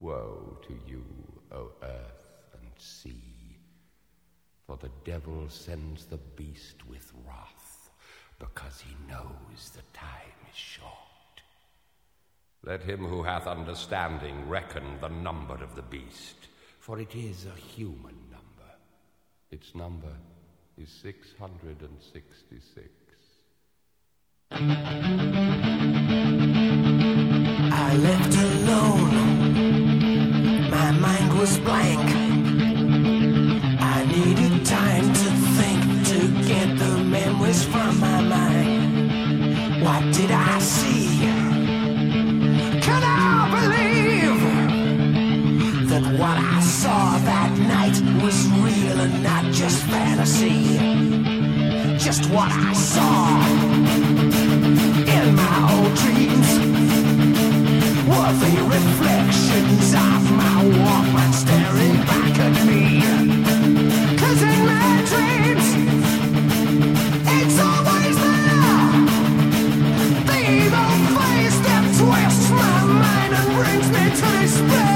Woe to you, O earth and sea, for the devil sends the beast with wrath, because he knows the time is short. Let him who hath understanding reckon the number of the beast, for it is a human number. Its number is 666. What I saw that night was real and not just fantasy? Just what I saw in my old dreams were the reflections of my Walkman staring back at me. Cause in my dreams, it's always there. The evil face that twists my mind and brings me to despair.